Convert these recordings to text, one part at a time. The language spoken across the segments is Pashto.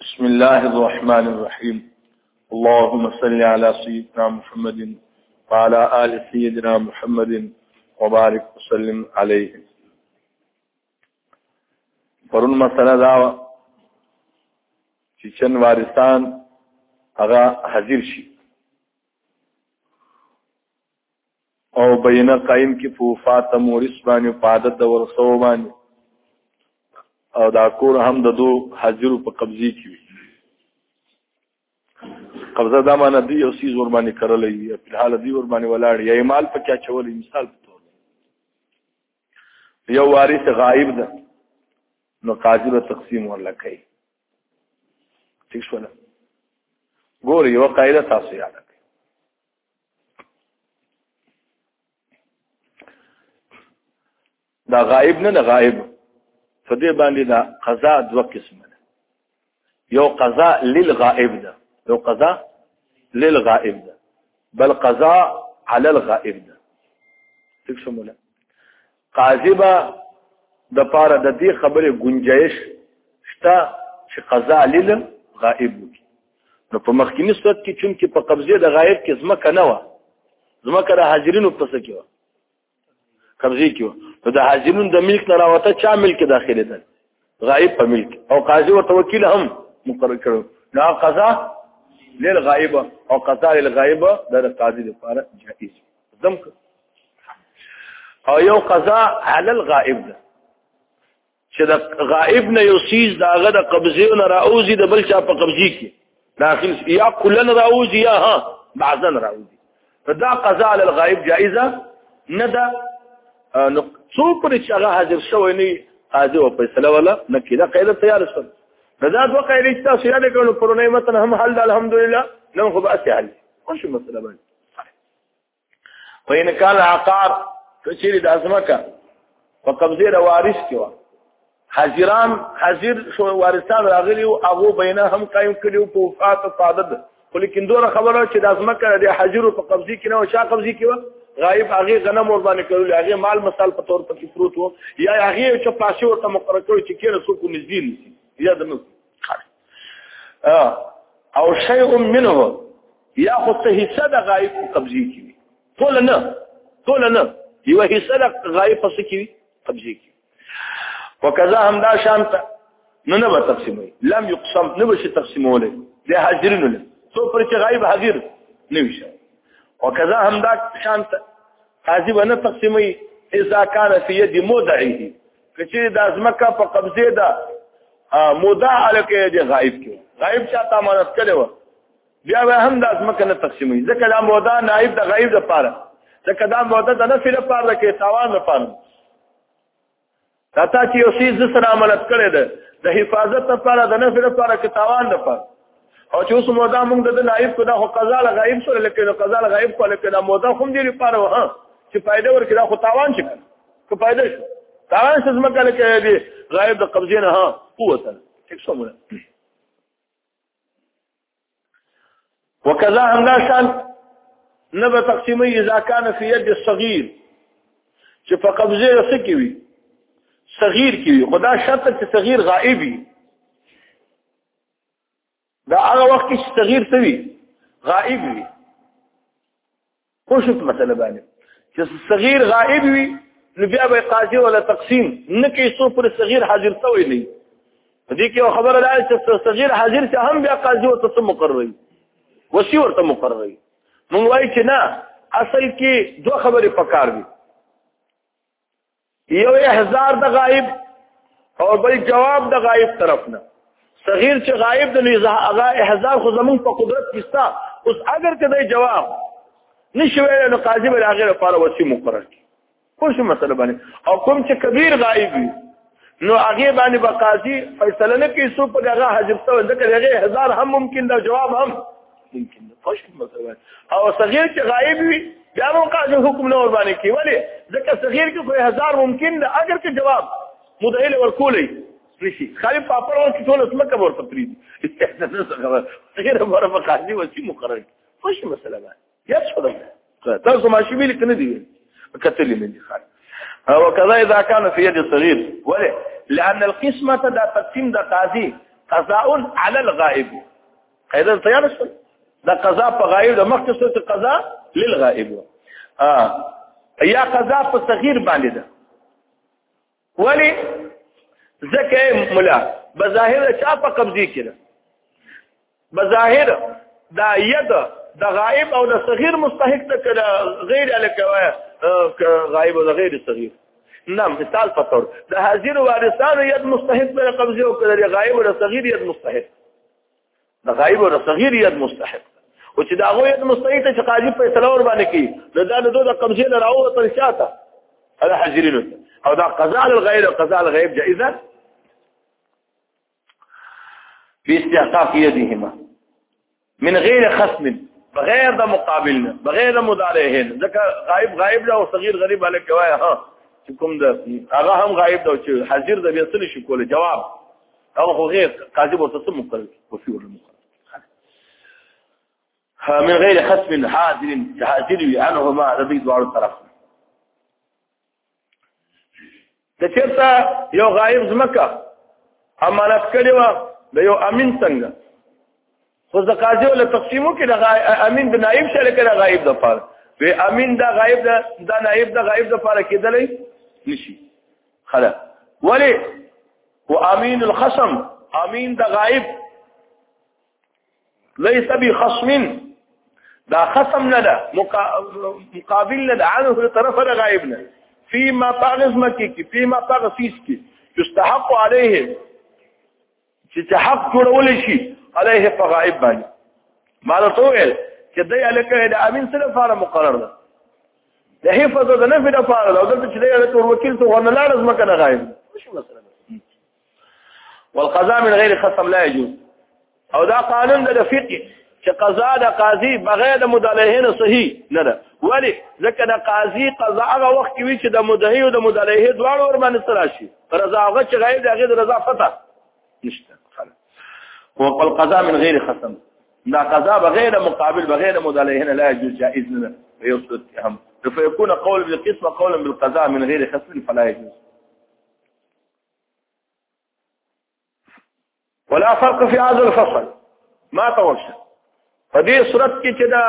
بسم الله الرحمن الرحيم اللهم صل على سيدنا محمد وعلى آل سيدنا محمد وبارك وسلم عليه پرون مسله دا و چې چن وارستان هغه حاضر شي او بینه قائم کې فوفات مورث باندې په عادت د ورثو باندې او دا کور هم د دو حاضرو په قبضه کې وي قبضه دا معنی دی او سیز ور باندې کړلې په حال دی ور باندې ولاړ یا مال په کیا چولې مثال په یو وارث غائب ده نو قاضي به تقسیم ورلکې ٹھیک شو نه ګور یو قاعده تاسو یاد کړئ دا غائب نه نه غائب په دې باندې دا قضا دوه قسمه یو قضا للغائب ده یو قضا للغائب ده بل قضا على الغائب ده څه شموله قاضي با د پاره د دې خبره گنجائش شته چې قضا لل غائب وي نو په مخکینی صورت کې چون کې په قبضه د غائب کې زمکه نه و زمکه د حاضرینو پسې کې و قبضه کیو نو د حاضرون د ملک نه راوته چا ملک داخله ده غائب په ملک او قاضي ورته وکیل هم مقرر کړو نو قضا للغائب او قضا للغائب د قاضي لپاره جائز زم او یو قضا علی الغائب ده چې د غائب نه یو سیز د هغه د قبضه نه راوځي د بل چا په قبضه کې داخل یا کلن راوځي یا ها بعضن راوځي فدا قضاء علی الغائب جائزه نه ده نو څو پر چې هغه حاضر شوی نه قاضي او فیصله ولا نه کیده قاعده تیار شول دا دوه قاعده چې تاسو یاد کړو پرونه متن هم حل الحمدلله نن خو به اسهل خوش مسله باندې و ان کان عقار کچیر د ازمکه په قبضه را وارث کیو حاضران حاضر شو وارثان راغلی او هغه بینه هم قائم کړیو په وفات صادد ولیکن دوره خبره چې د ازمکه د حاضر په قبضه کې نه او شا قبضه کیو غایب هغه غنم ور باندې کړل هغه مال مثال په تور پکې پروت وو یا هغه چې پاسه ورته مقرر کړو چې کله څوک نږدې نشي یا د نو او شیء منه یا خو ته حصہ د غایب په قبضه کې وي ټول نه ټول نه یو حصہ د غایب په څه کې وي قبضه کې وکذا همدا شان ته نو نه به تقسیموي لم یقسم نه به شي تقسیمولی د حاضرینو له څو پر چې غایب حاضر نه وي شي وکذا همدا شان ته قاضي به نه تقسیموي اذا كان في يد مدعيه کچې د ازمکه په قبضه ده مودا الکه دی غائب کې غائب چاته امانت کړي و بیا به هم د ازمکه نه تقسیمي ځکه دا مودا نائب د غائب د پاره ځکه دا مودا د نفي د پاره کې تاوان نه پاره دا تا چې یو شی ز سره امانت کړي ده د حفاظت لپاره د نفي لپاره کې تاوان نه پاره او چې اوس مودا موږ د نائب کو دا خو قضا له غائب سره لکه قضا له غائب کو لکه دا مودا هم دی لپاره و ها چې فائدہ ورکړه خو تاوان شي که پیدا شو تاوان شو زمکه لکه دی غایب د قبضې نه ها قوتا ټیک سمونه وکذا همدا شان نه به تقسیمي اذا كان في يد الصغير چې په قبضه رسې کې وي صغير کې وي خدا شرط چې صغير غائب وي دا هغه وخت کې چې تغییر څه وي غائب وي خو شوت مسله باندې چې صغیر غائب وي نو بیا به قاضي ولا تقسیم نه کې څو پر صغیر حاضر توي نه دي کې خبره ده چې صغیر حاضر چې هم بیا قاضي او ته مقرري وسی ورته مقرري مونږ وایي چې نه اصل کې دوه خبرې پکار دي یو احزار د غایب او بل جواب د غایب طرف نه صغیر چې غایب د نو هغه احزار خو زمون په قدرت کې ستا اوس اگر کده جواب نشوي نو قاضي بل هغه لپاره وسی مقرر کی خوش مسله باندې او کوم چې کبیر غایب وي نو هغه باندې به قاضي فیصله نه کوي سو په هغه حاجب ته ذکر هغه هزار هم ممکن دا جواب هم ممکن ده خوش مسوات او صغیر چې غایب وي بیا هم قاضي حکم نه ور باندې کوي ولی ځکه صغیر کې خو هزار ممکن ده اگر که جواب مدعیل ورکولې نشي خالي پاپر ور کې ټول اسمه کبر ته پری دي استحساس خبر صغیر مر په قاضي وسی مقرر خوش مسله ده یا څه ده تاسو ما شي ویل کنه دی کتلې نه دي خالي وکذا اذا كان في يد صغير ولی لان القسمه دا تقسیم د قاضي قضاء على الغائب قاعده تیار شو دا قضا په غایب د مخکې څه ته قضا للغائب اه یا قضا په صغیر باندې ده ولی زکه مولا بظاهر چا په قبضه کړه بظاهر دا ید د غائب او د صغیر مستحق ده کړه غیر الکوا غائب او د غیر صغیر نه مثال په تور د حاضر وارثانو ید مستحق ده قبضه او کړه غائب او د صغیر ید مستحق د غایب او صغیر ید مستحق او چې دا غو ید مستحق ته چې قاضي فیصله ور باندې کوي نو دا له دوه قمزې نه راو وطن شاته هذا حجرینو او دا قضاء الغیر او قضاء الغیب جائزه باستحقاق يدهما من غیر خصم بغیر د مقابل نه بغیر د مضارع نه ځکه غایب غایب دا او صغیر غریب علی کوي ها کوم د هغه هم غایب دا چې حاضر د بیسل شي کوله جواب او هو غیر قاضي ورته څه مقرر وفي ولا مقرر من غير خصم حاضر حاضر عنهما رضي دوار طرف د چیرته یو غایب زمکه امانت کړی و د یو امین څنګه خو د قاضي ول تقسیمو کې د امین د نائب سره کې د غایب د پاره وی امین دا غایب دا دا نائب دا غایب د پاره کېدلې نشي خلا ولی و امین الخصم امین دا غایب ليس بخصم دا خصم نه ده مقابل نه ده عنه طرف نه غایب نه فيما طغز مکی کی فيما طغسیس کی يستحق عليه چې چې حق جوړول شي عليه په غائب باندې ما ته ویل چې دای الکه د امین سره فارم مقرر ده د حفظ او د نفع د فار ده او دلته چې دای الکه وکیل ته ورنه لاړ زما کنه غائب مش مسله والقضاء من غير خصم لا يجوز او دا قانون د فقه چې قضا د قاضي بغیر د مدلهه نه صحیح نه ده ولی ځکه د قاضي قضا هغه وخت کې وی چې د مدهي او د مدلهه دواړو ور باندې سره شي رضا هغه چې غیر د غیر رضا فتا نشته هو قل قضا من غیر خصم دا قضا بغیر مقابل بغیر مدلهه نه لا يجوز جائز نه ويصد هم فيكون قول بالقسم قولا بالقضاء من غير خصم فلا يجوز ولا فرق في هذا الفصل ما توشه په دې صورت کې چې دا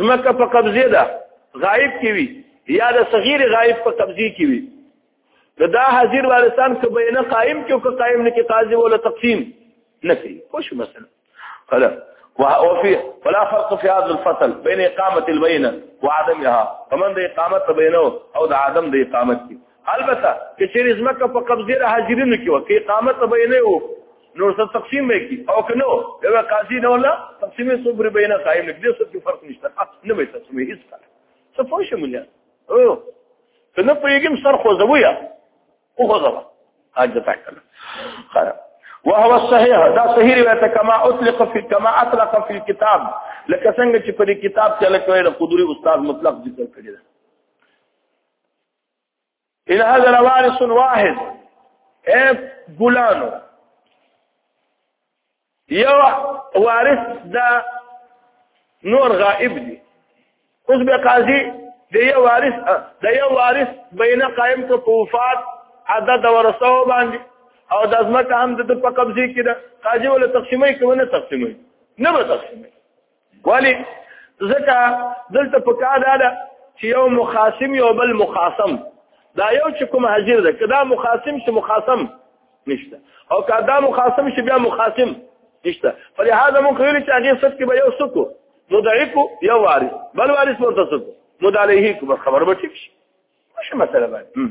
زمکه په قبضه ده غائب کی وی یا د صغیر غائب په قبضه کی وی دا, دا حاضر وارثان کبه نه قائم کیو که قائم نه کی قاضي ولا تقسیم نفي خوش مثلا هلا وفي ولا فرق في هذا الفصل بين اقامه البينه وعدمها فمن دي اقامه بينه او ده عدم دي اقامتي البته چې چیرې زمکه په قبضه را حاضرینو کې وکي اقامت بینه وو نو څه تقسیم وکي او کنو یو قاضي نه ولا تقسیم صبر بینه قائم نګدې څه کې فرق نشته نه به تقسیم هیڅ څه فوش مونږه او ته نه پوهیږم سر خو زویا او هغه حج ته تکل خراب وهو الصحيح دا صحیح روایت کما اطلق فی کما اطلق فی الكتاب لکه څنګه چې په دې کتاب کې لکه ویل قدوری استاد مطلق ذکر کړی دی ان هذا لوارث واحد اے ګلانو یو وارث دا نور غائب دی اوس به قاضي د یو وارث د یو وارث بینه قائم کو په وفات عدد ورثه باندې او د ازمکه هم د په قبضه کې ده قاضي ولا تقسیمې کوي نه تقسیمې نه به تقسیمې ولی ځکه دلته په کار ده چې یو مخاصم یو بل مخاصم دا یو چې کوم حاضر ده کدا مخاصم چې مخاصم نشته او کدا مخاصم چې بیا مخاصم نشته په لهدا مونږ ویل چې هغه ست کې به یو سکو مدعف یو وارث بل وارث ورته سکو مدعلیه کو خبر به ټیک شي مشه مسله باندې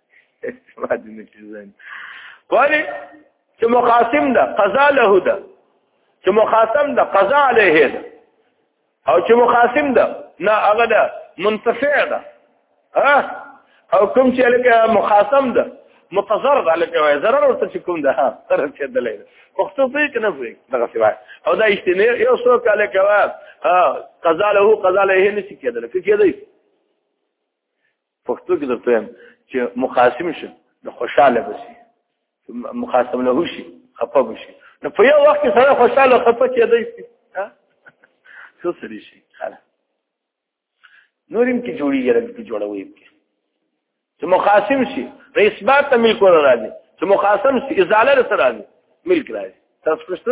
استفاده نشي زين ولی چې مخاصم ده قضا له ده چې مخاصم ده قضا عليه ده او چې مخاصم ده نه هغه ده منتفع ده ها او کوم چې لکه مخاصم ده متضرر ده لکه وای ضرر ورته چې کوم ده ها سره چې ده لای پښتو پرې کنه پرې دغه سیوا او دا اشتنه یو څو کاله کوا قضا له قضا له نه شي کېدل کې کېدای پښتو کې درته وایم چې مخاصم شي نو خوشاله بشي مخاصم له شي خپه بشي نو په یو وخت کې سره خوشاله خپه کېدای شي ها څه سړي شي خاله نورم کې جوړي یره کې جوړوي کې چې مخاصم شي رئیس بات ته ملک ور راځي چې مخاصم شي ازاله سره راځي ملک راځي تاسو پښتو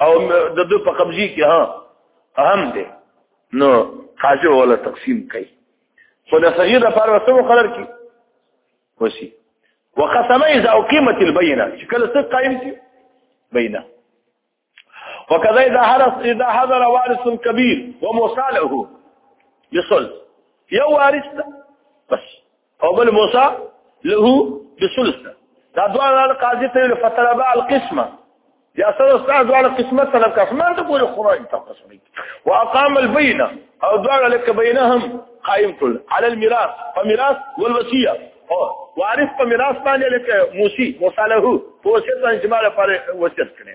او د دوی په قبضي کې ها اهم دی نو قاضي ولا تقسیم کوي خو د صغیر لپاره وسو مقرر کی وسی وقسم اذا اقيمت البينه چې کله څه قائم شي بينه وكذا اذا حرس اذا حضر وارث كبير ومصالحه يصل يا وارث بس او بل موسی له بثلث دا دواړه قاضي ته فتلبا القسمه یا سره استاد دواړه قسمت طلب کا اسمان ته پورې خراج ته قسمي واقام البينه او دواړه لکه بینهم قائم کړل على الميراث فميراث والوصيه او وارث په میراث باندې لکه موسی مصالحه په وصیت باندې جماله پر وصیت کړي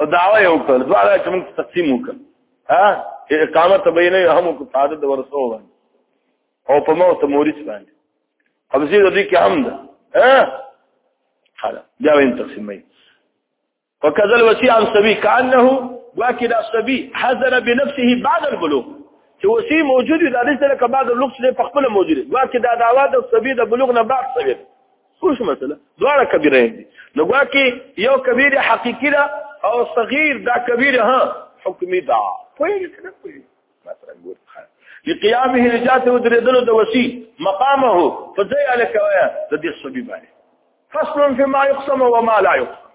او دعوه یو کړ دا دا چې موږ تقسیم وکړ ها چې اقامت بینه هم کو تعدد ورسو باندې او په موت مورث باندې قبضه دې کې هم ده ها حالا دا وین تقسیمې وکذل وصی عن سبی کانه واکد السبی حذر بنفسه بعد البلوغ چې وصی موجود دی د دې سره کبا د لوکس په خپل موجود دی واکد دا دعوه د سبی د بلوغ نه بعد سبی خوش مسله دواړه کبیره دي نو ګواکي یو کبیر حقيقي ده او صغیر دا کبیر ها حکمی ده پوهیږي کنه پوهیږي مثلا ګور لقيامه رجات ودريدلو د وسی مقامه فزي على كوايا د دې صبي باندې فصل في ما يقسم وما لا يقسم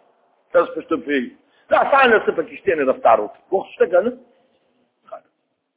تاسو پښتو پیږي دا څنګه څه پکشته نه رفتار وکړو وخت څنګه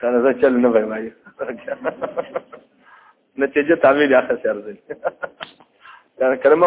کنه زه چل نه وای وای نتیجه تعمیل اخر سر دی کنه کلمه